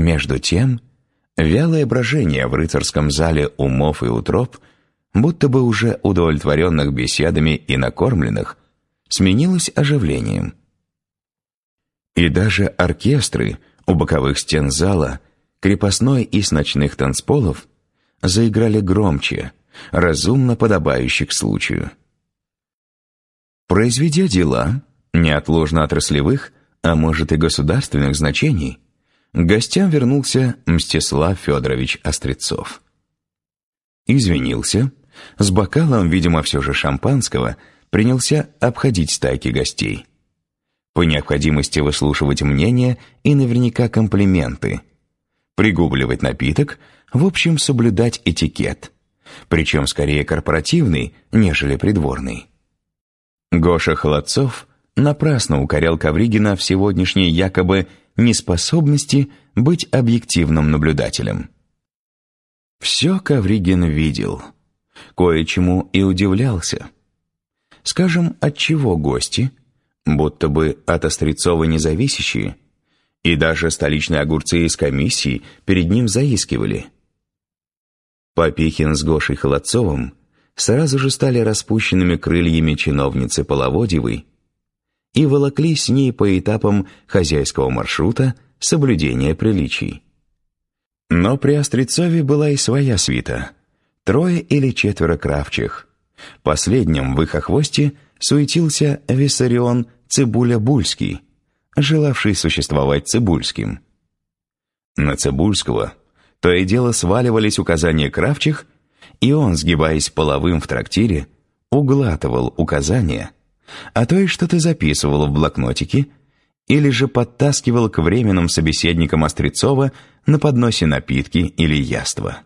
Между тем, вялое брожение в рыцарском зале умов и утроб, будто бы уже удовлетворенных беседами и накормленных, сменилось оживлением. И даже оркестры у боковых стен зала, крепостной и с ночных танцполов, заиграли громче, разумно подобающих случаю. Произведя дела, неотложно отраслевых, а может и государственных значений, к гостям вернулся Мстислав Федорович Острецов. Извинился, с бокалом, видимо, все же шампанского, принялся обходить стайки гостей. По необходимости выслушивать мнения и наверняка комплименты. Пригубливать напиток, в общем, соблюдать этикет. Причем скорее корпоративный, нежели придворный. Гоша Холодцов напрасно укорял Ковригина в сегодняшней якобы неспособности быть объективным наблюдателем. Все Ковригин видел, кое-чему и удивлялся. Скажем, от чего гости, будто бы от Острецова независящие, и даже столичные огурцы из комиссии перед ним заискивали. Попихин с Гошей Холодцовым сразу же стали распущенными крыльями чиновницы Половодьевой и волокли с ней по этапам хозяйского маршрута соблюдения приличий. Но при Острецове была и своя свита. Трое или четверо кравчих. Последним в их охвосте суетился Виссарион Цибуля-Бульский, желавший существовать Цибульским. На Цибульского то и дело сваливались указания кравчих, и он, сгибаясь половым в трактире, углатывал указания – а то и что-то записывал в блокнотике или же подтаскивал к временным собеседникам Острецова на подносе напитки или яства.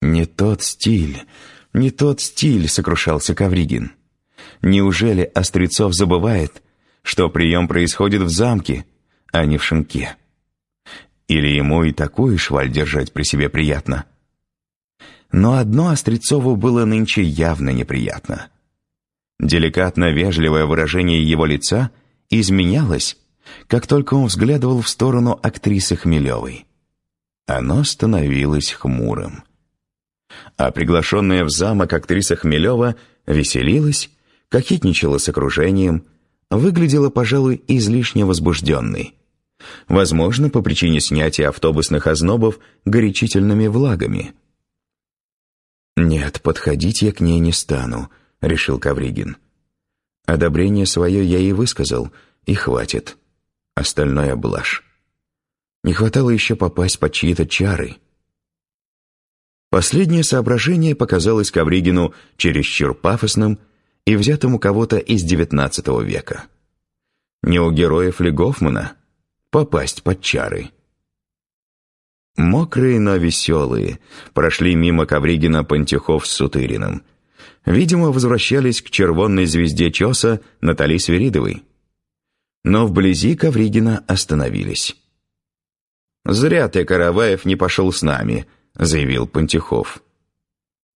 «Не тот стиль, не тот стиль», — сокрушался Кавригин. «Неужели Острецов забывает, что прием происходит в замке, а не в шинке? Или ему и такую шваль держать при себе приятно?» Но одно Острецову было нынче явно неприятно — Деликатно-вежливое выражение его лица изменялось, как только он взглядывал в сторону актрисы Хмелевой. Оно становилось хмурым. А приглашенная в замок актриса Хмелева веселилась, кокетничала с окружением, выглядела, пожалуй, излишне возбужденной. Возможно, по причине снятия автобусных ознобов горячительными влагами. «Нет, подходить я к ней не стану», решил Кавригин. Одобрение свое я ей высказал, и хватит. Остальное блажь. Не хватало еще попасть под чьи-то чары. Последнее соображение показалось Кавригину чересчур пафосным и взятым у кого-то из XIX века. Не у героев ли Гофмана попасть под чары? Мокрые, но веселые прошли мимо Кавригина Пантюхов с Сутыриным – видимо, возвращались к червонной звезде Чоса Натали Свиридовой. Но вблизи Ковригина остановились. «Зря ты, Караваев, не пошел с нами», — заявил Пантихов.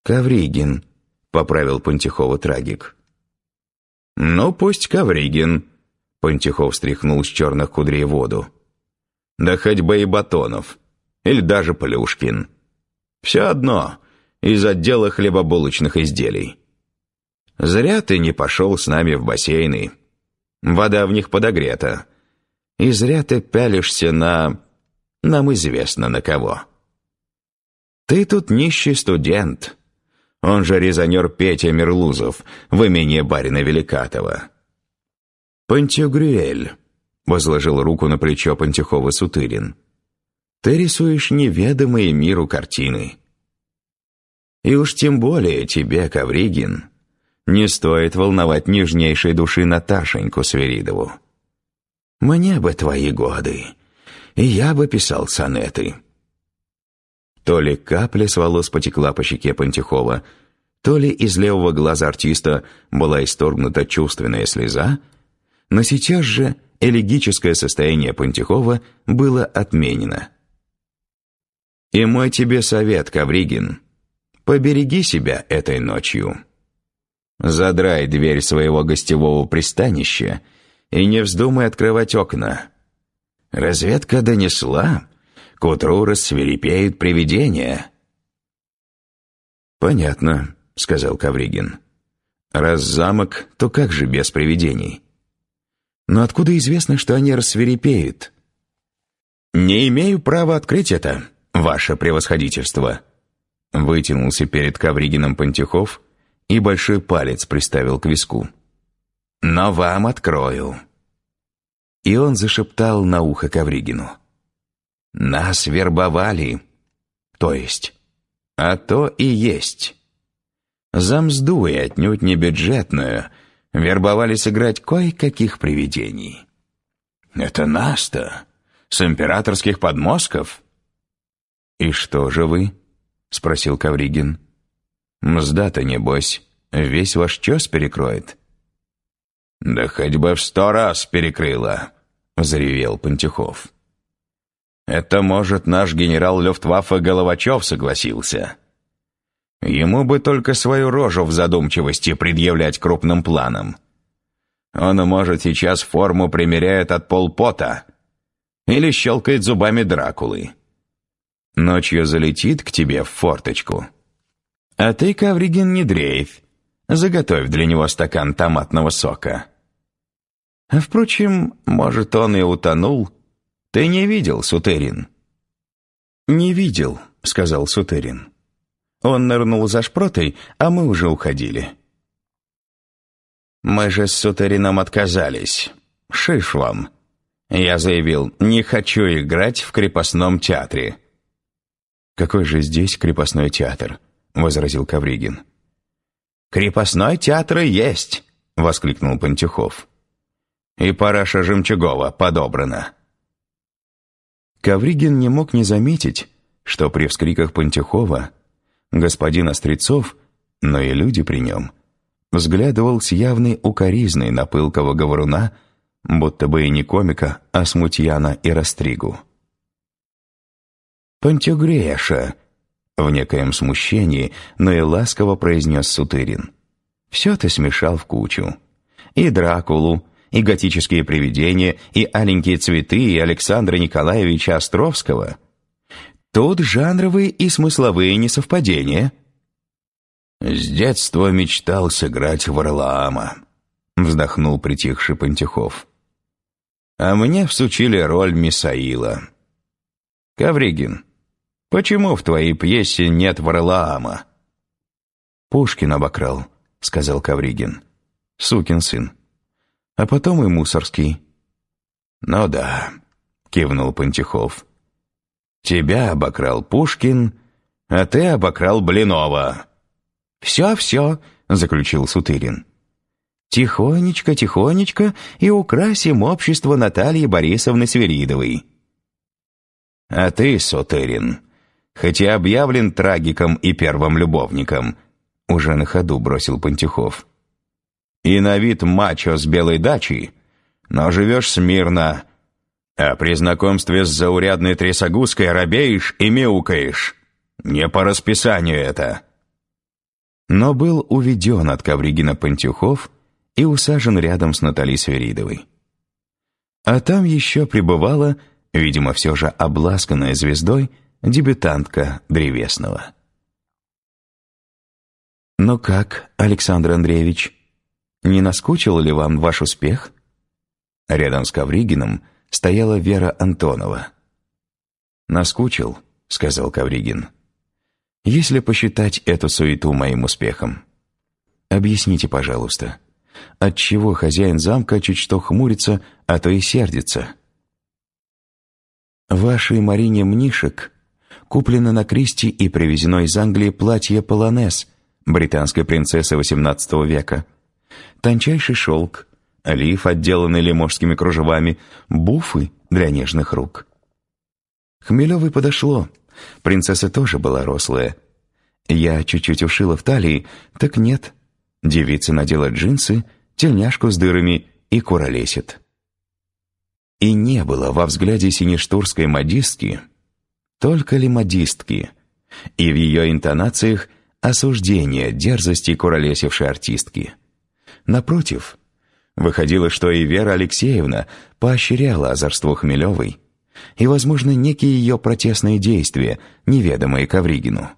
«Ковригин», — поправил Пантихова трагик. «Ну, пусть Ковригин», — Пантихов стряхнул с черных кудрей воду. «Да хоть бы и Батонов, или даже Плюшкин. Все одно, из отдела хлебобулочных изделий. Зря ты не пошел с нами в бассейны. Вода в них подогрета. И зря ты пялишься на... нам известно на кого. Ты тут нищий студент. Он же резонер Петя Мерлузов в имени барина Великатова. «Пантюгрюэль», — возложил руку на плечо Пантюхова Сутырин. «Ты рисуешь неведомые миру картины. И уж тем более тебе, Ковригин, не стоит волновать нежнейшей души Наташеньку Свиридову. Мне бы твои годы, и я бы писал сонеты. То ли капля с волос потекла по щеке Пантихова, то ли из левого глаза артиста была исторгнута чувственная слеза, но сейчас же элегическое состояние Пантихова было отменено. «И мой тебе совет, Ковригин», Побереги себя этой ночью. Задрай дверь своего гостевого пристанища и не вздумай открывать окна. Разведка донесла, к утру рассверепеют привидения». «Понятно», — сказал Кавригин. «Раз замок, то как же без привидений?» «Но откуда известно, что они рассверепеют?» «Не имею права открыть это, ваше превосходительство», — вытянулся перед Кавригином Пантюхов и большой палец приставил к виску. «Но вам открою». И он зашептал на ухо Кавригину. «Нас вербовали, то есть, а то и есть. За мзду и отнюдь не бюджетную вербовали сыграть кое-каких привидений». «Это нас-то? С императорских подмостков?» «И что же вы?» — спросил Кавригин. «Мзда-то, небось, весь ваш чес перекроет». «Да хоть бы в сто раз перекрыла», — заревел Пантюхов. «Это, может, наш генерал Люфтваффе Головачев согласился. Ему бы только свою рожу в задумчивости предъявлять крупным планом. Он, может, сейчас форму примеряет от полпота или щелкает зубами Дракулы. Ночью залетит к тебе в форточку. А ты, Кавригин, не дрейфь. Заготовь для него стакан томатного сока. Впрочем, может, он и утонул. Ты не видел, Сутерин?» «Не видел», — сказал Сутерин. Он нырнул за шпротой, а мы уже уходили. «Мы же с Сутерином отказались. Шиш вам». Я заявил, не хочу играть в крепостном театре. «Какой же здесь крепостной театр?» — возразил Кавригин. «Крепостной театр и есть!» — воскликнул Пантюхов. «И параша Жемчугова подобрана». Кавригин не мог не заметить, что при вскриках Пантюхова господин Острецов, но и люди при нем, взглядывал с явной укоризной на пылкого говоруна, будто бы и не комика, а смутьяна и растригу. «Пантюгреша!» В некоем смущении, но и ласково произнес Сутырин. «Все ты смешал в кучу. И Дракулу, и готические привидения, и аленькие цветы, и Александра Николаевича Островского. Тут жанровые и смысловые несовпадения». «С детства мечтал сыграть Варлаама», — вздохнул притихший Пантюхов. «А мне всучили роль Мисаила. Кавригин, Почему в твоей пьесе нет Варлаама?» «Пушкин обокрал», — сказал Кавригин. «Сукин сын. А потом и Мусорский». «Ну да», — кивнул Пантихов. «Тебя обокрал Пушкин, а ты обокрал Блинова». «Все-все», — заключил Сутырин. «Тихонечко, тихонечко и украсим общество Натальи Борисовны Свиридовой». «А ты, Сутырин, хоть и объявлен трагиком и первым любовником», уже на ходу бросил Пантюхов. «И на вид мачо с белой дачей, но живешь смирно, а при знакомстве с заурядной трясогузкой робеешь и мяукаешь. Не по расписанию это». Но был уведен от Ковригина Пантюхов и усажен рядом с Натальей Сверидовой. А там еще пребывала, видимо, все же обласканная звездой, дебютантка Древесного. «Ну как, Александр Андреевич, не наскучил ли вам ваш успех?» Рядом с Ковригиным стояла Вера Антонова. «Наскучил», — сказал Ковригин. «Если посчитать эту суету моим успехом. Объясните, пожалуйста, отчего хозяин замка чуть что хмурится, а то и сердится?» «Вашей Марине Мнишек куплено на Кристи и привезено из Англии платье полонез британской принцессы XVIII века. Тончайший шелк, лиф, отделанный лиможскими кружевами, буфы для нежных рук. Хмелевой подошло. Принцесса тоже была рослая. Я чуть-чуть ушила в талии, так нет. Девица надела джинсы, тельняшку с дырами и куролесит. И не было во взгляде синештурской модистки только ли модистки, и в ее осуждение дерзости куролесившей артистки. Напротив, Выходило, что и Вера Алексеевна поощряла озорство Хмелевой, и, возможно, некие ее протестные действия, неведомые Ковригину.